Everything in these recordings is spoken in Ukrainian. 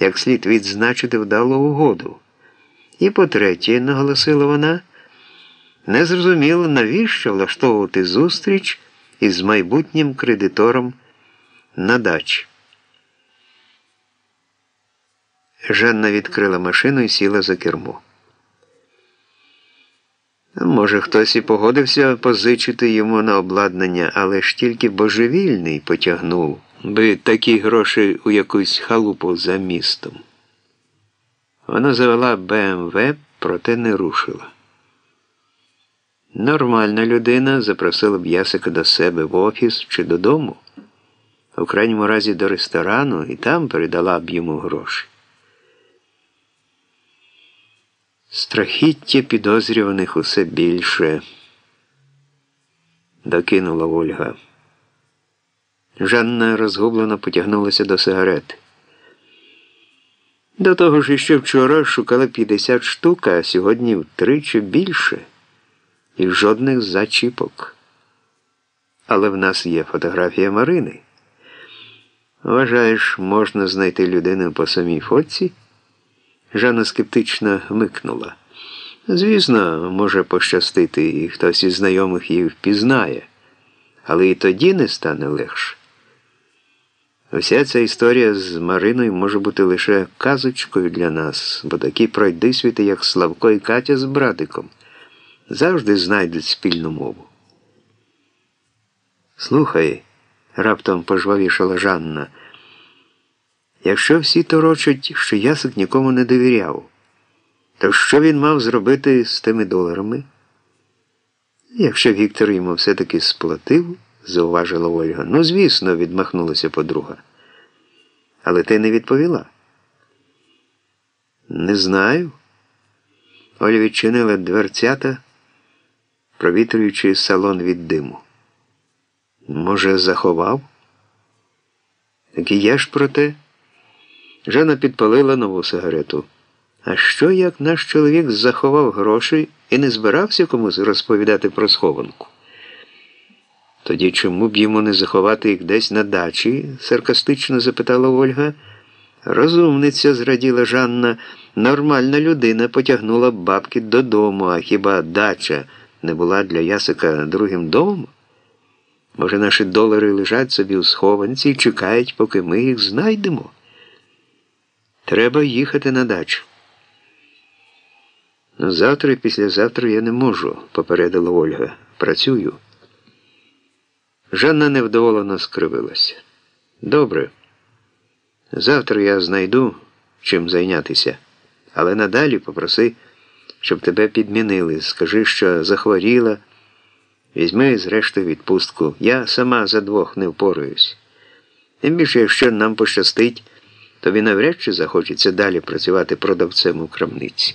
як слід відзначити вдалу угоду. І по-третє, наголосила вона, не зрозуміло, навіщо влаштовувати зустріч із майбутнім кредитором на дачі. Жанна відкрила машину і сіла за кермо. Може, хтось і погодився позичити йому на обладнання, але ж тільки божевільний потягнув би такі гроші у якусь халупу за містом. Вона завела БМВ, проте не рушила. Нормальна людина запросила б Ясика до себе в офіс чи додому, у крайньому разі до ресторану, і там передала б йому гроші. Страхіття підозрюваних усе більше, докинула Ольга. Жанна розгублено потягнулася до сигарети. До того ж, іще вчора шукала 50 штук, а сьогодні втричі більше і жодних зачіпок. Але в нас є фотографія Марини. Вважаєш, можна знайти людину по самій фотці? Жанна скептично вмикнула. Звісно, може пощастити, і хтось із знайомих її впізнає, але і тоді не стане легше. Вся ця історія з Мариною може бути лише казочкою для нас, бо такі пройдисвіти, як Славко і Катя з братиком, завжди знайдуть спільну мову. Слухай, раптом пожвавішала Жанна. Якщо всі торочать, що ясик нікому не довіряв, то що він мав зробити з тими доларами? Якщо Віктор йому все-таки сплатив, зауважила Ольга. Ну, звісно, відмахнулася подруга. Але ти не відповіла? Не знаю. Оля відчинила дверцята, провітрюючи салон від диму. Може, заховав? Так і я ж про те. Жена підпалила нову сигарету. А що, як наш чоловік заховав гроші і не збирався комусь розповідати про схованку? Тоді чому б йому не заховати їх десь на дачі? саркастично запитала Ольга. Розумниця, зраділа Жанна, нормальна людина потягнула бабки додому, а хіба дача не була для Ясика другим домом? Може, наші долари лежать собі у схованці і чекають, поки ми їх знайдемо? Треба їхати на дачу. Ну, завтра і післязавтра я не можу, попередила Ольга. Працюю. Жанна невдоволено скривилася. Добре. Завтра я знайду чим зайнятися, але надалі попроси, щоб тебе підмінили. Скажи, що захворіла. Візьми, зрештою, відпустку. Я сама за двох не впораюсь. Тим більше, якщо нам пощастить тобі навряд чи захочеться далі працювати продавцем у крамниці.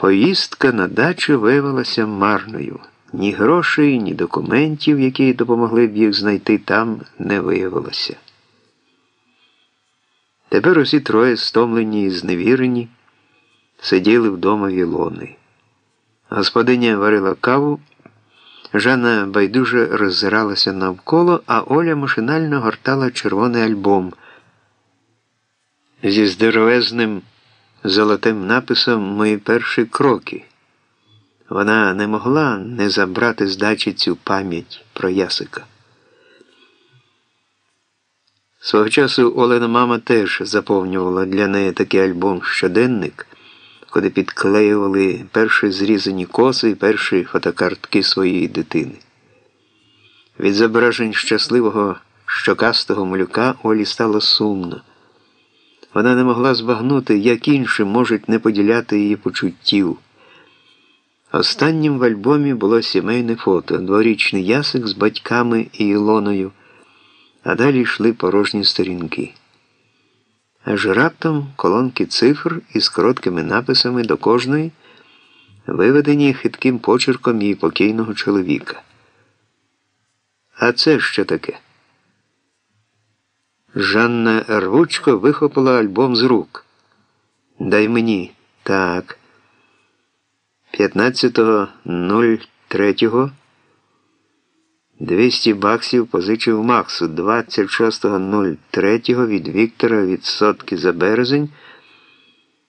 Поїздка на дачу виявилася марною. Ні грошей, ні документів, які допомогли б їх знайти, там не виявилося. Тепер усі троє, стомлені і зневірені, сиділи вдома в Ілони. Господиня варила каву. Жанна байдуже роззиралася навколо, а Оля машинально гортала червоний альбом зі здоровезним золотим написом Мої перші кроки. Вона не могла не забрати з дачі цю пам'ять про Ясика. Свого часу Олена мама теж заповнювала для неї такий альбом щоденник куди підклеювали перші зрізані коси і перші фотокартки своєї дитини. Від зображень щасливого щокастого малюка Олі стало сумно. Вона не могла збагнути, як інші можуть не поділяти її почуттів. Останнім в альбомі було сімейне фото, дворічний ясик з батьками і Ілоною, а далі йшли порожні сторінки. Аж раптом колонки цифр із короткими написами до кожної, виведені хитким почерком її покійного чоловіка. А це що таке? Жанна рвучко вихопила альбом з рук. Дай мені так. 15.03 200 баксів позичив Максу 26.03 від Віктора відсотки за березень.